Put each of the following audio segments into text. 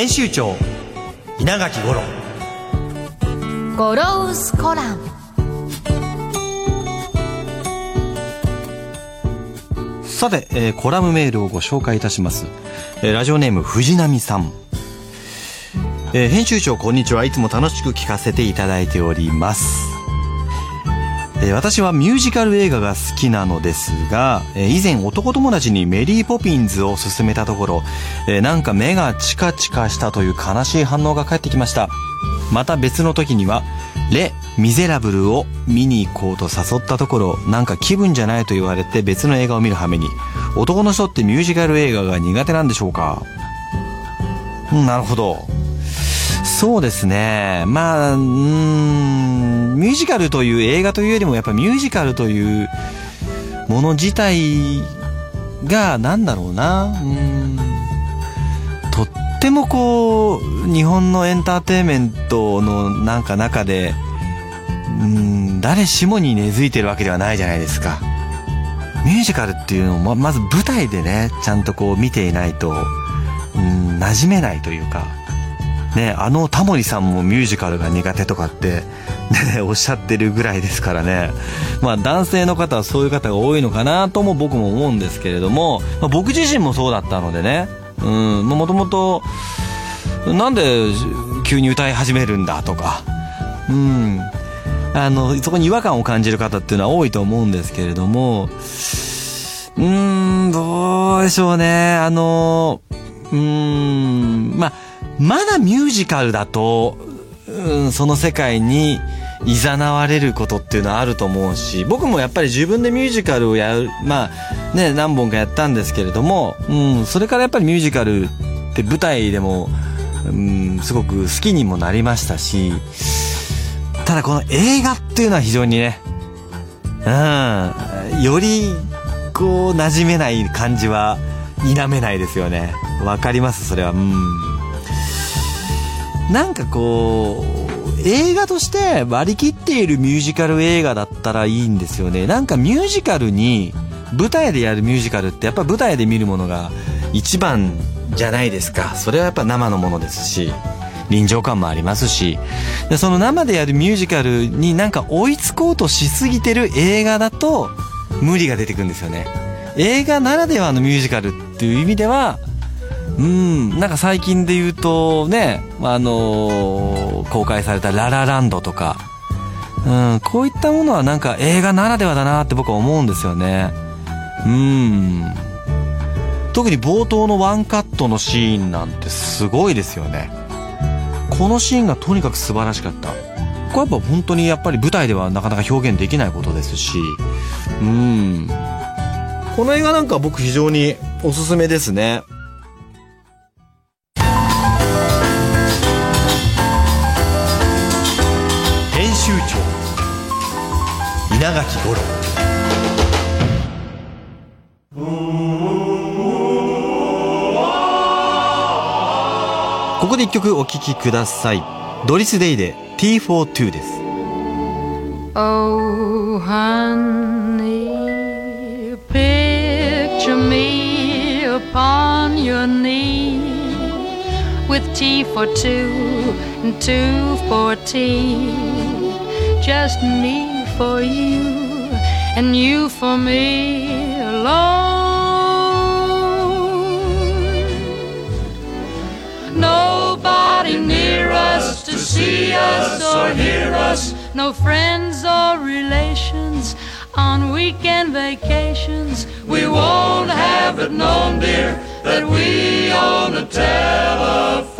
編集長稲垣五郎。ゴロウスコラム。さて、えーコラムメールをご紹介いたします、えーラジオネーム藤波さん、えー編集長こんにちは。いつも楽しく聞かせていただいておりますえ私はミュージカル映画が好きなのですが、え以前男友達にメリーポピンズを勧めたところ、えなんか目がチカチカしたという悲しい反応が返ってきました。また別の時には、レ・ミゼラブルを見に行こうと誘ったところ、なんか気分じゃないと言われて別の映画を見る羽目に、男の人ってミュージカル映画が苦手なんでしょうか？なるほど。そうですね。まあ、うーん、ミュージカルという映画というよりもやっぱミュージカルというもの自体がなんだろうな。うん。とってもこう、日本のエンターテインメントのなんか中で、うん、誰しもに根付いてるわけではないじゃないですか。ミュージカルっていうのをままず舞台でね、ちゃんとこう見ていないと、うん、馴染めないというか、ね、あのタモリさんもミュージカルが苦手とかって、ね、おっしゃってるぐらいですからね。まあ男性の方はそういう方が多いのかなとも僕も思うんですけれども、まあ、僕自身もそうだったのでね、うん、もともと、なんで急に歌い始めるんだとか、うん、あの、そこに違和感を感じる方っていうのは多いと思うんですけれども、うーん、どうでしょうね。あの、うーん、まあ、まだミュージカルだと、うん、その世界に誘われることっていうのはあると思うし、僕もやっぱり自分でミュージカルをやる、まあ、ね、何本かやったんですけれども、うん、それからやっぱりミュージカルって舞台でも、うん、すごく好きにもなりましたし、ただこの映画っていうのは非常にね、うん、よりこう馴染めない感じは否めないですよね。わかります？それは。うん。なんかこう、映画として割り切っているミュージカル映画だったらいいんですよね。なんかミュージカルに、舞台でやるミュージカルってやっぱ舞台で見るものが一番じゃないですか。それはやっぱ生のものですし。臨場感もありますしでその生でやるミュージカルになんか追いつこうとしすぎてる映画だと無理が出てくるんですよね映画ならではのミュージカルっていう意味ではうん。なんか最近で言うとねあのー公開された「ララランド」とか。うん。こういったものはなんか映画ならではだなって僕は思うんですよね。うん。特に冒頭のワンカットのシーンなんてすごいですよね。このシーンがとにかく素晴らしかった。これやっぱ本当にやっぱり舞台ではなかなか表現できないことですし。うん。この映画なんか僕非常におすすめですね。垣五郎ここで一曲お聴きくださいドリス・デイで T42 です Oh, honey, picture me upon your knee with tea for two and two for T Just me for you and you for me alone. Nobody near us to see us or hear us. No friends or relations on weekend vacations. We won't have it known, dear, that we own a telephone,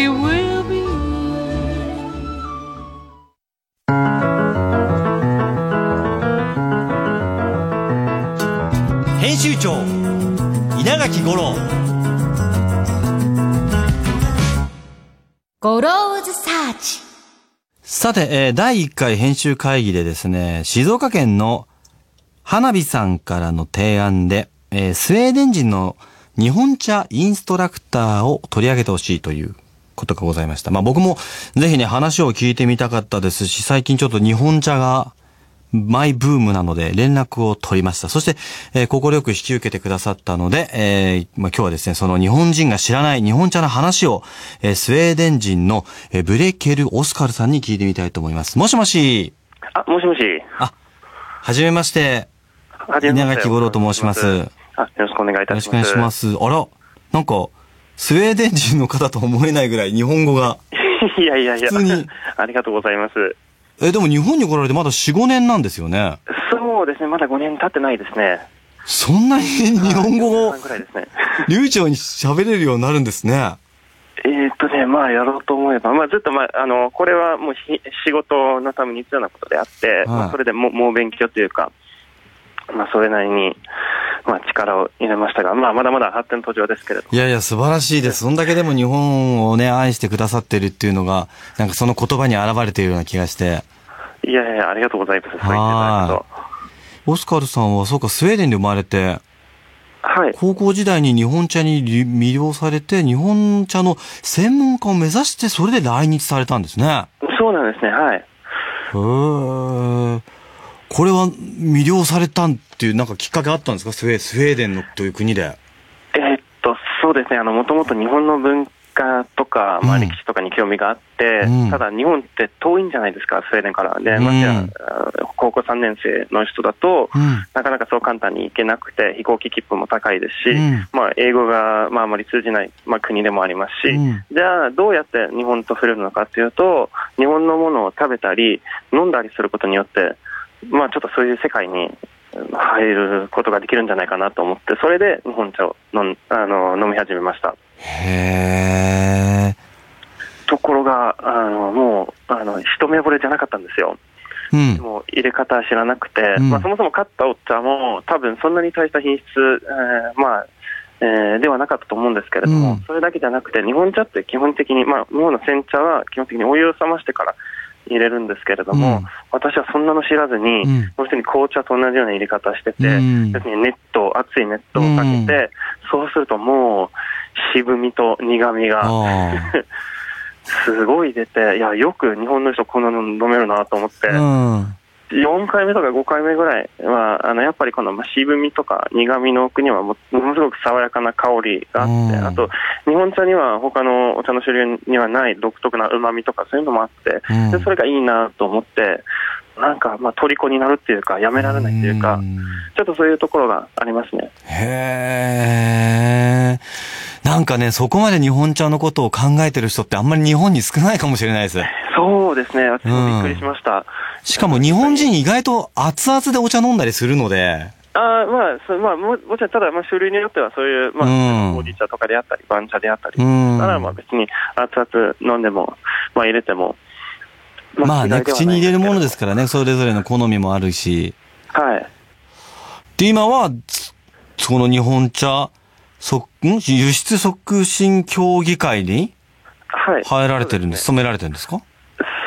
稲垣吾郎ゴローズサーチ。さて、えー第1回編集会議でですね、静岡県の花火さんからの提案で、えースウェーデン人の日本茶インストラクターを取り上げてほしいということがございました。まあ僕もぜひね、話を聞いてみたかったですし、最近ちょっと日本茶がマイブームなので連絡を取りました。そして、えー、快く引き受けてくださったので、えーまあ、今日はですね、その日本人が知らない日本茶の話を、えースウェーデン人の、えーブレケル・オスカルさんに聞いてみたいと思います。もしもし。あ、もしもし。あ、はじめまして。はじめまして稲垣吾郎と申します。よあ、よろしくお願いいたします。ろしくお願いしま。す。あら、なんか、スウェーデン人の方と思えないぐらい日本語が。いやいやいや。普通に ありがとうございます。え、でも日本に来られてまだ4、5年なんですよね。そうですね、まだ5年経ってないですね。そんなに日本語を3ぐらいですね。流暢に喋れるようになるんですね。えーっとね、まあやろうと思えば、まあずっとまあ、あの、これはもうひ仕事のために必要なことであって、まあそれでもうもう勉強というか、まあそれなりに、まあ力を入れましたが、まあまだまだ発展途上ですけれど。いやいや、素晴らしいです。そんだけでも日本をね、愛してくださってるっていうのが、なんかその言葉に現れているような気がして。いやいや、ありがとうございます。そう言っていただくと。オスカルさんは、そうか、スウェーデンで生まれて、はい。高校時代に日本茶にり魅了されて、日本茶の専門家を目指して、それで来日されたんですね。そうなんですね、はい。へーこれは魅了されたっていう、なんかきっかけあったんですか？スウェースウェーデンのという国で。えーっと、そうですね、あの、もともと日本の文化とか、まあ、うん歴史とかに興味があって、うん。ただ日本って遠いんじゃないですか、スウェーデンから。で、うん。ましてやあ高校3年生の人だと、うん。なかなかそう簡単に行けなくて、飛行機切符も高いですし、うん。まあ、英語が、まあ、あまり通じない、まあ、国でもありますし、うん。じゃあ、どうやって日本と触れるのかというと、日本のものを食べたり、飲んだりすることによって、まあ、ちょっとそういう世界にうん入ることができるんじゃないかなと思って、それで日本茶を飲んあの飲み始めました。へところが、あのもうあの一目惚れじゃなかったんですよ。ー。うん。もう入れ方知らなくて、うんまあ、そもそも買ったお茶も、多分そんなに大した品質、えーまあえーではなかったと思うんですけれども、うんそれだけじゃなくて、日本茶って基本的に、まあ、日本の煎茶は基本的にお湯を冷ましてから入れるんですけれども、うん私はそんなの知らずに、うん要するに紅茶と同じような入れ方してて、うん要するにネット、熱いネットをかけて、そうするともう、渋みと苦みが。あ すごい出て、いや、よく日本の人こんなの飲めるなと思って。4回目とか5回目ぐらいは、あの、やっぱりこのまあ渋みとか苦みの奥にはもものすごく爽やかな香りがあって、うんあと、日本茶には他のお茶の種類にはない独特な旨みとかそういうのもあって、うんでそれがいいなと思って、なんか、まあ、虜になるっていうか、やめられないっていうか、んちょっとそういうところがありますね。へえ。なんかね、そこまで日本茶のことを考えてる人ってあんまり日本に少ないかもしれないです。そうですね、私もびっくりしました。しかも日本人意外と熱々でお茶飲んだりするので、あーまあ、そまあ、ももちろん、ただ、まあ、種類によっては、そういう、まあ、うん。ほうじ茶とかであったり、番茶であったり、うん。なら、まあ、別に、熱々飲んでも、まあ、入れても、まあね、口に入れるものですかからね、それぞれの好みもあるし。ら。はい。で、今は、つその日本茶、そ、ん？輸出促進協議会にはい。入られてるんです、そう勤められてるんですか？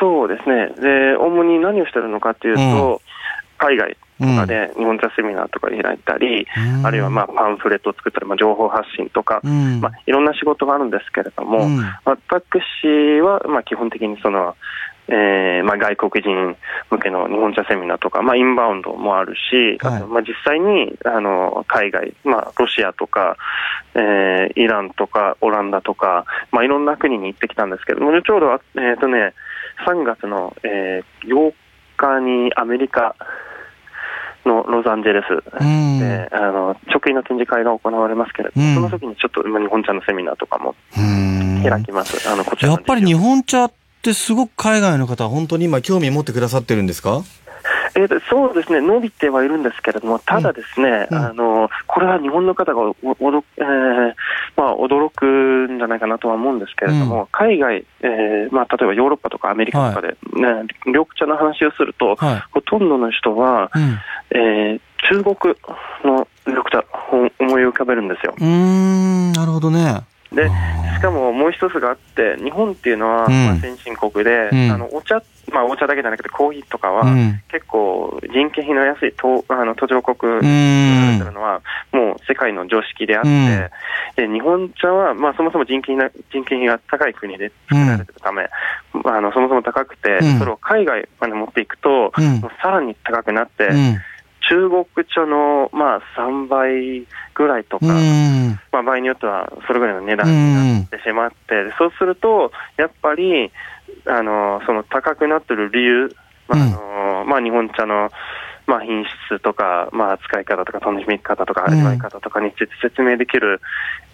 そうですね。で、主に何をしてるのかっていうと、海外とかで日本茶セミナーとか開いたり、うん。あるいはまあパンフレットを作ったり、まあ、情報発信とか、うん。まあ、いろんな仕事があるんですけれども、うん。私はまあ基本的にその、えーまあ、外国人向けの日本茶セミナーとか、まあ、インバウンドもあるし、はい。あとまあ、実際にあの海外、まあ、ロシアとか、えーイランとかオランダとか、まあ、いろんな国に行ってきたんですけども、ちょうど、えーとね、3月の、えー8日にアメリカのロサンゼルスうん。で、あの直営の展示会が行われますけれども、うんその時にちょっとまあ日本茶のセミナーとかもうん開きます。あのこちらのやっぱり日本茶ってすごく海外の方は本当に今興味持ってくださってるんですか？えーとそうですね、伸びてはいるんですけれども、ただですね、うんあのこれは日本の方がおおど、えーまあ、驚くんじゃないかなとは思うんですけれども、う海外、えーまあ、例えばヨーロッパとかアメリカとかで、ね緑茶の話をすると、はい。ほとんどの人は、うん。えー中国の緑茶を思い浮かべるんですよ。うーん、なるほどね。でしかももう一つがあって、日本っていうのは、うんまあ、先進国で、うんあのお茶、まあ、お茶だけじゃなくてコーヒーとかは、うん。結構人件費の安いとあの途上国れんてるのは、もう世界の常識であって、うんで日本茶は、まあ、そもそも人件費な人件費が高い国で作られてるため、まあ、あのそもそも高くて、うんそれを海外まで持っていくと、うんもうさらに高くなって、うん。中国茶の、まあ、3倍ぐらいとか、うん。まあ、場合によってはそれぐらいの値段になってしまって、でそうすると、やっぱり、あのその高くなってる理由、まああのまあ、日本茶の、まあ、品質とか、まあ、使い方とか、楽しみ方とか、うん。味わい方とかについて説明できる、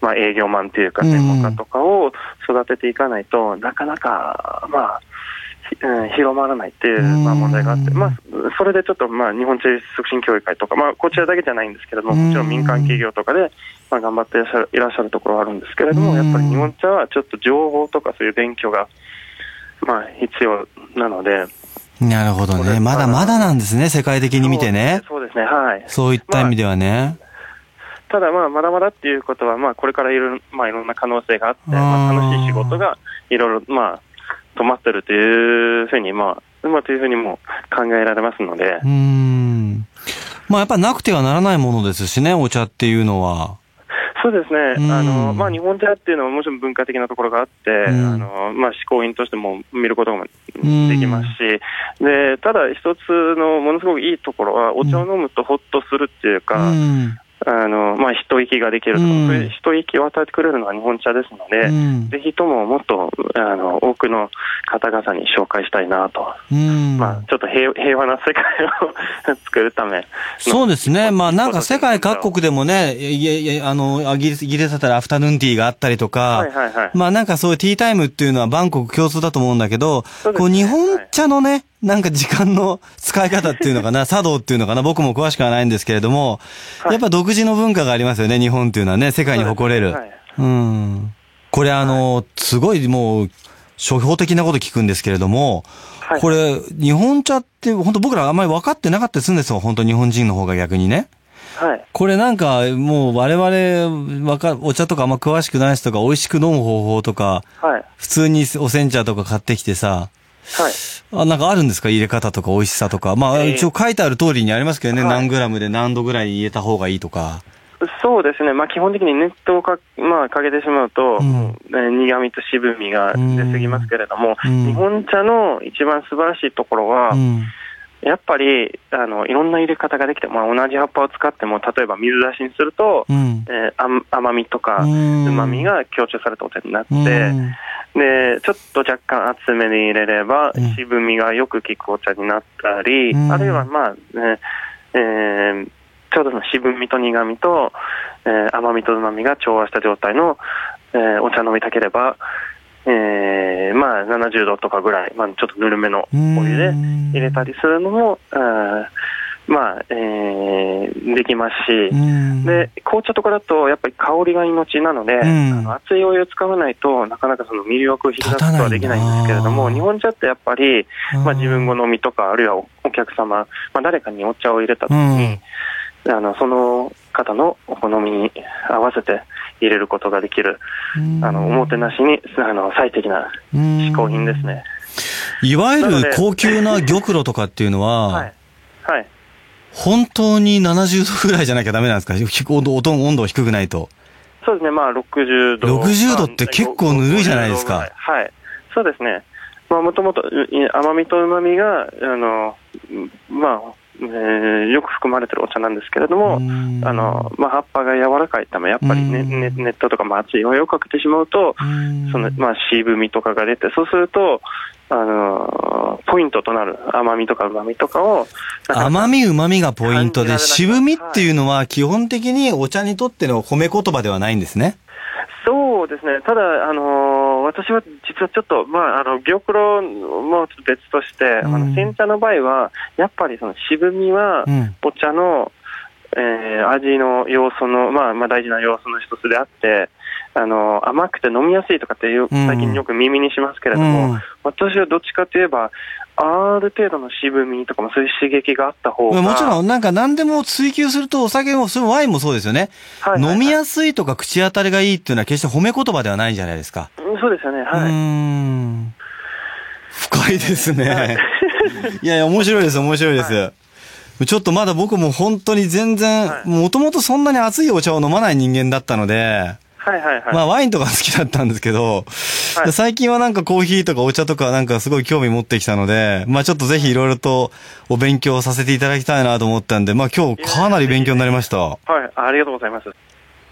まあ、営業マンというか、うん。専門家とかを育てていかないと、なかなか、まあ、ひうん広まらないっていう、まあ、問題があって、うんまあ、それでちょっと、まあ、日本茶促進協議会とか、まあ、こちらだけじゃないんですけれども、うん。もちろん民間企業とかで、まあ、頑張っていらっしゃるところはあるんですけれども、うん。やっぱり日本茶はちょっと情報とかそういう勉強が、まあ、必要なので、なるほどね。まだまだなんですね、世界的に見てね。そうですね、はい。そういった意味ではね。ただ、まあ、まだまだっていうことは、まあ、これからいろ,、まあ、いろんな可能性があって、まあ、楽しい仕事がいろいろ、まあ、止まってるというふうに、まあ、まあ、というふうにも考えられますのでう、ーん。まあやっぱなくてはならないものですしね、お茶っていうのは。そうですね、うん。あのまあ、日本茶っていうのはもちろん文化的なところがあって、ん。あのまあ、嗜好品としても見ることもできますし、でただ一つのものすごくいいところは、お茶を飲むとほっとするっていううか、ん。あのまあ、一息ができるとか、うんそういう一息を与えてくれるのは日本茶ですので、うんぜひとももっとあの多くの方々に紹介したいなと、うん。まあ、ちょっと平平和な世界を 作るためのそうですね。まあなんか世界各国でもね、いやいや、あの、イギリス、イギリスだったらアフタヌーンティーがあったりとか、はいはいはい。まあなんかそういうティータイムっていうのはバンコク共通だと思うんだけど、こう日本茶のね、なんか時間の使い方っていうのかな、茶道っていうのかな、僕も詳しくはないんですけれども、はい。やっぱ独自の文化がありますよね、日本っていうのはね、世界に誇れる。はい。うん。これあの、すごいもう、処方的なこと聞くんですけれども、はい。これ、日本茶って本当僕らあんまり分かってなかったりするんですよ、本当日本人の方が逆にね。はい。これなんか、もう我々、わか、お茶とかあんま詳しくない人とか、美味しく飲む方法とか、はい。普通にお煎茶とか買ってきてさ、はい。あ、なんかあるんですか？入れ方とか美味しさとか。まあ、えー。一応書いてある通りにありますけどね、はい。何グラムで何度ぐらい入れた方がいいとか。そうですね、まあ、基本的に熱湯をか,、まあ、かけてしまうと、うん。えー苦味と渋みが出すぎますけれども、うん。日本茶の一番素晴らしいところは、うん。やっぱりあのいろんな入れ方ができて、まあ、同じ葉っぱを使っても、例えば水出しにすると、うん。えー甘甘みとかううん。まみが強調されたお茶になって、うん。でちょっと若干厚めに入れればうん、渋みがよく効くお茶になったり、うん。あるいは、まあねえーちょうどその渋みと苦みと、えー甘みとうまみが調和した状態の、えーお茶飲みたければ、えーまあ、70度とかぐらい、まあ、ちょっとぬるめのお湯で入れたりするのも、あーまあ、えーできますし、うん。で紅茶とかだと、やっぱり香りが命なので、ん。あの熱いお湯を使わないとなかなかその魅力を引き出すことはできないんですけれども、日本茶ってやっぱり、まあ、うん自分好みとか、あるいはおお客様、まあ、誰かにお茶を入れたときに、あのその方のお好みに合わせて入れることができる、うんあのおもてなしにあの最適な嗜好品ですね。いわゆる高級な玉露とかっていうのは、はいはい本当に70度ぐらいじゃなきゃダメなんですか？ひ温度、温度温度低くないと。そうですね、まあ60度。60度って結構ぬるいじゃないですか50度ぐらいはい。そうですね。まあ、もともと甘みと旨みが、あの、まあ、えー、よく含まれてるお茶なんですけれども、あのまあ、葉っぱが柔らかいため、やっぱりね、ねネットとか、まあ、熱いお湯をかけてしまうと、そのまあ、渋みとかが出て、そうすると、あのポイントとなる甘みとか旨みとかを。甘み旨みがポイントで、渋みっていうのは基本的にお茶にとっての褒め言葉ではないんですね。そうですね、ただ、あの私は実はちょっと、まあ、あの玉露も別として、うん、あの煎茶の場合は、やっぱりその渋みはお茶の、うん、えー、味の要素の、まあ、まあ大事な要素の一つであって、あの甘くて飲みやすいとかっていう、最近よく耳にしますけれども、うん、私はどっちかといえば、ある程度の渋みとかもそういう刺激があった方が。もちろん、なんか何でも追求するとお酒も、そのワインもそうですよね、はいはいはい。飲みやすいとか口当たりがいいっていうのは決して褒め言葉ではないんじゃないですか。そうですよね、はい。うん。深いですね。いやいや、面白いです、面白いです。はいちょっとまだ僕も本当に全然、もともとそんなに熱いお茶を飲まない人間だったので、はいはいはい。まあワインとか好きだったんですけど、はい、最近はなんかコーヒーとかお茶とかなんかすごい興味持ってきたので、まあちょっとぜひいろいろとお勉強させていただきたいなと思ったんで、まあ今日かなり勉強になりました。はい、ありがとうございます。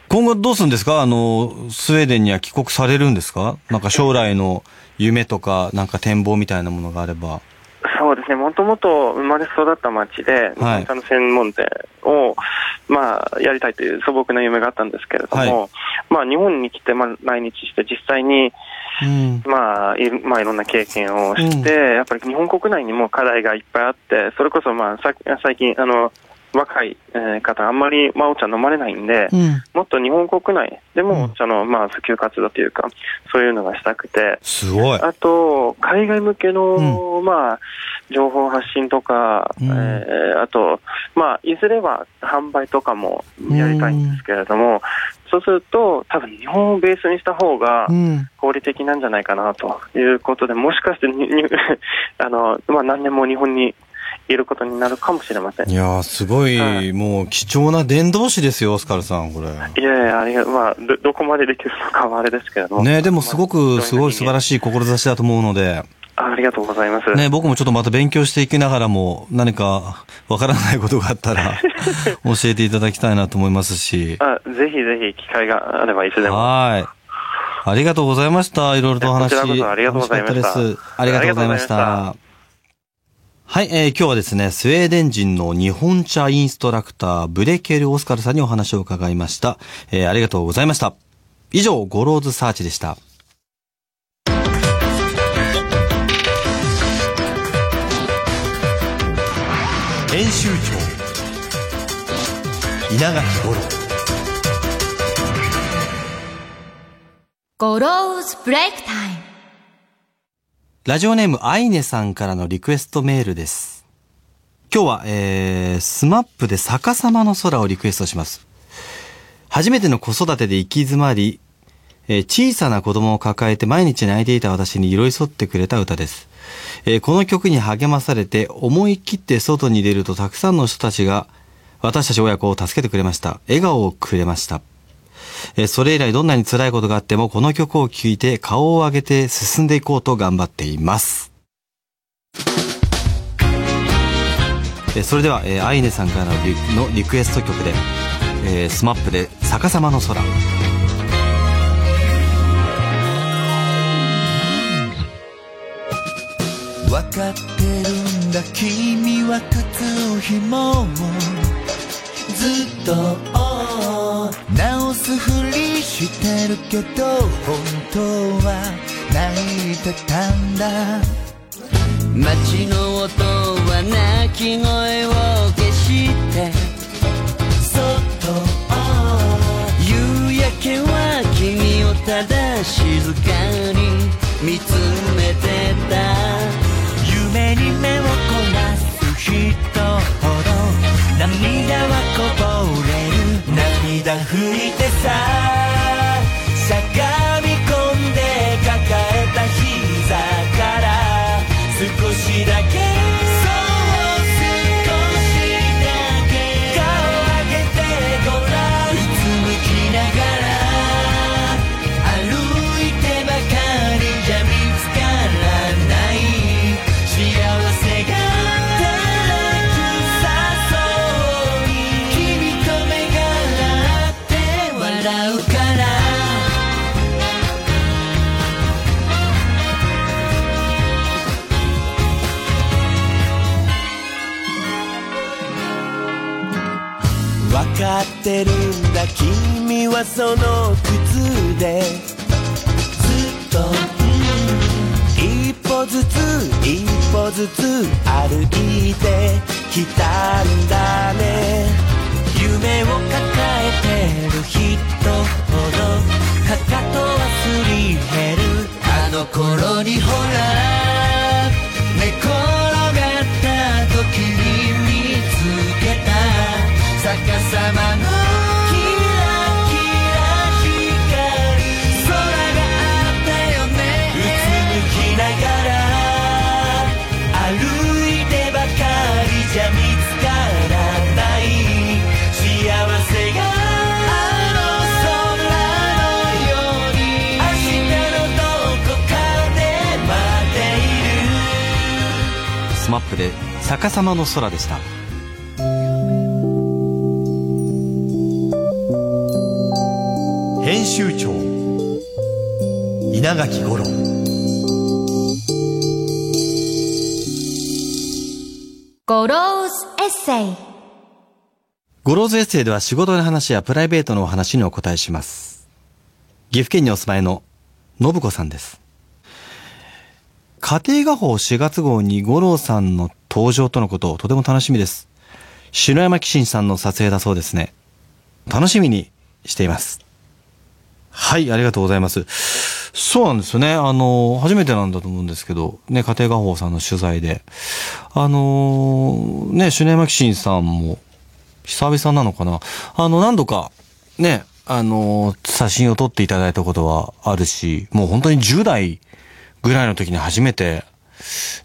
今後どうするんですか？あの、スウェーデンには帰国されるんですか？なんか将来の夢とか、なんか展望みたいなものがあれば。そうですね、もともと生まれ育った町で、日本茶の専門店を、まあ、やりたいという素朴な夢があったんですけれども、はい、まあ、日本に来て、まあ、来日して、実際に、うん、まあい、まあ、いろんな経験をして、うん、やっぱり日本国内にも課題がいっぱいあって、それこそ、まあ、さ最近、あの、若い方、あんまり、まあ、お茶飲まれないんで、うん、もっと日本国内でもお茶の、まあ、普及活動というか、そういうのがしたくて、すごい。あと、海外向けの、まあ、情報発信とか、うん、えー、あと、まあ、いずれは販売とかもやりたいんですけれども、うん、そうすると、多分日本をベースにした方が合理的なんじゃないかなということで、もしかして あの、まあ、何年も日本にいることになるかもしれません。いやすごい、はい、もう貴重な伝道師ですよ、オスカルさん、これ。いやいや、ありがまあど、どこまでできるのかはあれですけれども。ね、でもすごく、すごい素晴らしい志だと思うので。ありがとうございます。ね、僕もちょっとまた勉強していきながらも、何かわからないことがあったら、教えていただきたいなと思いますし。あぜひぜひ機会があればいつでも。はい。ありがとうございました。いろいろとお話。ありがとうございました。ありがとうございました。はい、えー、今日はですね、スウェーデン人の日本茶インストラクター、ブレケル・オスカルさんにお話を伺いました。えー、ありがとうございました。以上、ゴローズサーチでした。編集長稲垣五郎ゴローズブレイクタイムラジオネームアイネさんからのリクエストメールです。今日は、えー、 SMAP で逆さまの空をリクエストします。初めての子育てで行き詰まり、えー、小さな子供を抱えて毎日泣いていた私に寄り添ってくれた歌です。えー、この曲に励まされて思い切って外に出るとたくさんの人たちが私たち親子を助けてくれました。笑顔をくれました。え、それ以来どんなに辛いことがあってもこの曲を聴いて顔を上げて進んでいこうと頑張っています。え、それでは、えー、アイネさんからのリのリクエスト曲で、えー、 SMAP で逆さまの空。分かってるんだ君は靴ひもをずっとすふりしてるけど本当は泣いてたんだ。街の音は泣き声を消してそっと夕焼けは君をただ静かに見つめてた。夢に目を凝らす人ほど涙はこぼれ涙拭いてさその靴でずっと、一歩ずつ一歩ずつ歩いてきたんだね。夢を抱えてる人ほどかかとはすり減る。あの頃にほら寝転がった時に見つけた。逆さまので逆さまの空でした編集長稲垣吾郎ゴローズエッセイゴローズエッセイでは仕事の話やプライベートのお話にお答えします。岐阜県にお住まいの信子さんです。家庭画報4月号に五郎さんの登場とのことをとても楽しみです。篠山紀信さんの撮影だそうですね。楽しみにしています。はい、ありがとうございます。そうなんですよね。あの、初めてなんだと思うんですけど、ね、家庭画報さんの取材で。あのね、篠山紀信さんも、久々なのかなあの、何度か、ね、あの、写真を撮っていただいたことはあるし、もう本当に10代ぐらいの時に初めて、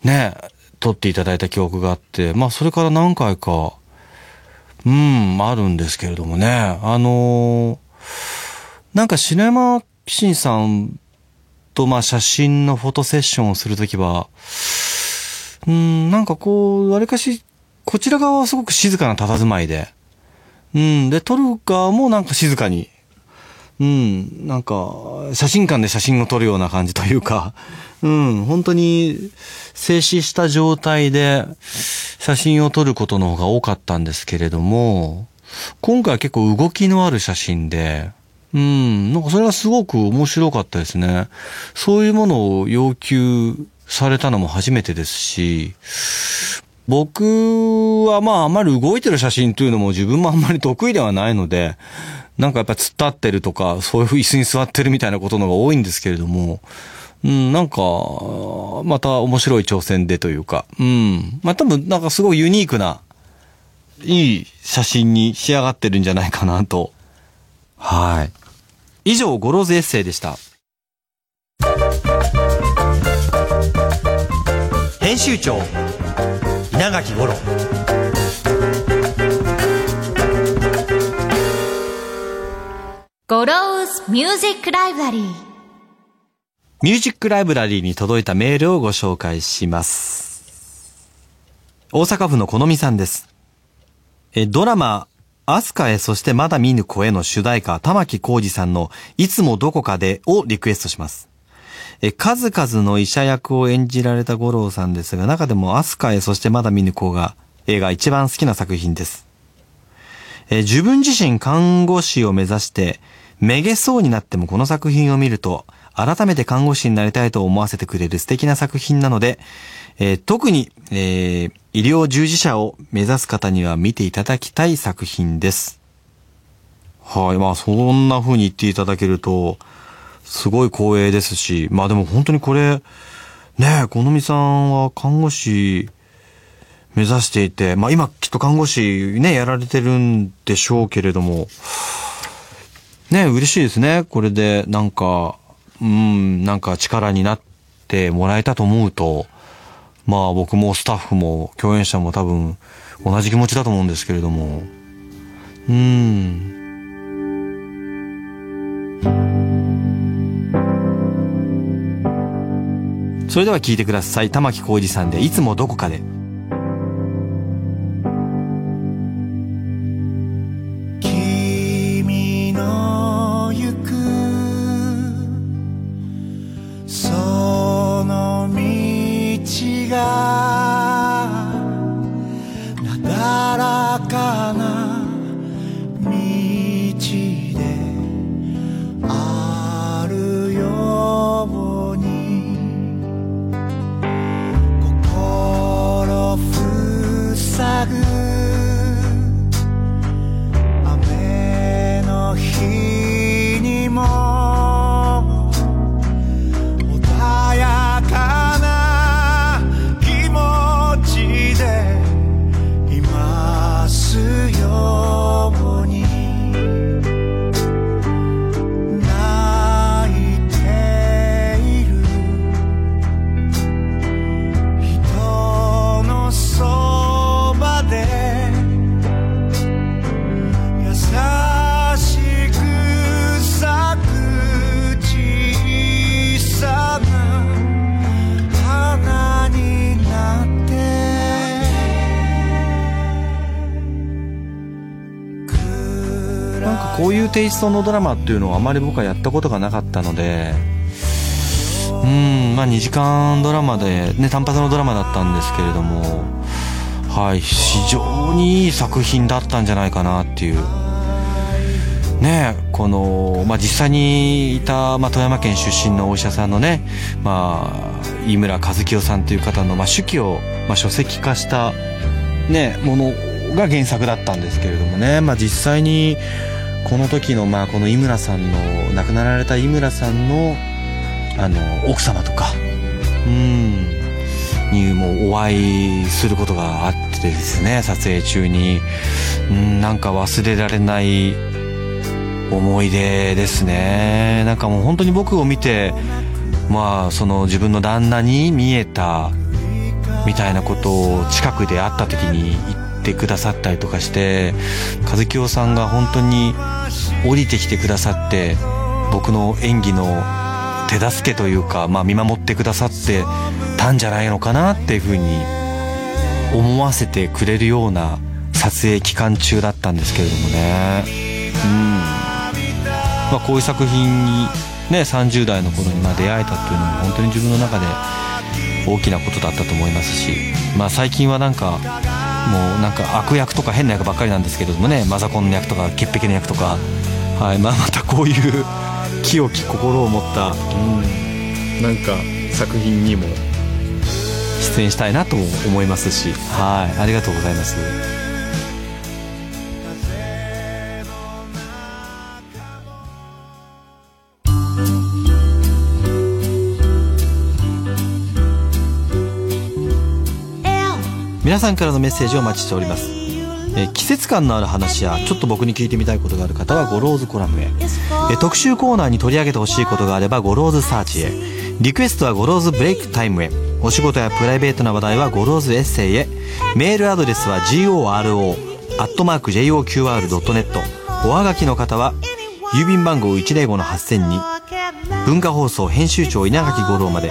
ね、撮っていただいた記憶があって、まあ、それから何回か、うん、あるんですけれどもね、あのなんかシネマシンさんとまあ写真のフォトセッションをするときは、うん、なんかこう、わりかし、こちら側はすごく静かな佇まいで、うん、で、撮る側もなんか静かに、うん、なんか、写真館で写真を撮るような感じというか、うん、本当に静止した状態で写真を撮ることの方が多かったんですけれども、今回は結構動きのある写真で、うん、なんかそれはすごく面白かったですね。そういうものを要求されたのも初めてですし、僕はまああまり動いてる写真というのも自分もあんまり得意ではないので、なんかやっぱ突っ立ってるとか、そういう椅子に座ってるみたいなことのが多いんですけれども、うん、なんか、また面白い挑戦でというか、うん。まあ多分なんかすごいユニークな、いい写真に仕上がってるんじゃないかなと。はい。以上、ゴローズエッセイでした。編集長稲垣吾郎ゴローズミュージックライブラリーミュージックライブラリーに届いたメールをご紹介します。大阪府の好みさんです。え、ドラマ、飛鳥へそしてまだ見ぬ子への主題歌、玉置浩二さんのいつもどこかでをリクエストします。え、数々の医者役を演じられた吾郎さんですが、中でも飛鳥へそしてまだ見ぬ子へが映画一番好きな作品です。え自分自身看護師を目指して、めげそうになってもこの作品を見ると、改めて看護師になりたいと思わせてくれる素敵な作品なので、えー特に、えー医療従事者を目指す方には見ていただきたい作品です。はい。まあ、そんな風に言っていただけると、すごい光栄ですし、まあでも本当にこれ、ねえ、好みさんは看護師目指していて、まあ今きっと看護師ね、やられてるんでしょうけれども、ね、嬉しいですね。これでなんか、うん、なんか力になってもらえたと思うと、まあ僕もスタッフも共演者も多分同じ気持ちだと思うんですけれども、うん。それでは聞いてください。玉置浩二さんで、いつもどこかで。こういうテイストのドラマっていうのをあまり僕はやったことがなかったのでうんまあ2時間ドラマでね単発のドラマだったんですけれどもはい非常にいい作品だったんじゃないかなっていう。ねこの、まあ、実際にいた、まあ、富山県出身のお医者さんのね、まあ、飯村和清さんという方の、まあ、手記を、まあ、書籍化した、ね、ものが原作だったんですけれどもね、まあ、実際にこの時の、まあ、この井村さんの亡くなられた井村さんのあの奥様とか。うん。にもお会いすることがあってですね撮影中に。うんなんか忘れられない思い出ですね。なんかもう本当に僕を見てまあその自分の旦那に見えたみたいなことを近くで会った時に言ってくださったりとかして和清さんが本当に降りてきてくださって僕の演技の手助けというか、まあ、見守ってくださってたんじゃないのかなっていうふうに思わせてくれるような撮影期間中だったんですけれどもね。うん。まあ、こういう作品に、ね、30代の頃にま出会えたっていうのも本当に自分の中で大きなことだったと思いますし、まあ、最近はなんかもうなんか悪役とか変な役ばっかりなんですけれどもねマザコンの役とか潔癖の役とか、はいまあ、またこういう清き心を持った、うん、なんか作品にも出演したいなと思いますし、はい、ありがとうございます。皆さんからのメッセージをお待ちしております。え季節感のある話やちょっと僕に聞いてみたいことがある方はゴローズコラムへ。え特集コーナーに取り上げてほしいことがあればゴローズサーチへ。リクエストはゴローズブレイクタイムへ。お仕事やプライベートな話題はゴローズエッセイへ。メールアドレスは goro.joqr.net おはがきの方は郵便番号105-8000に文化放送編集長稲垣吾郎まで。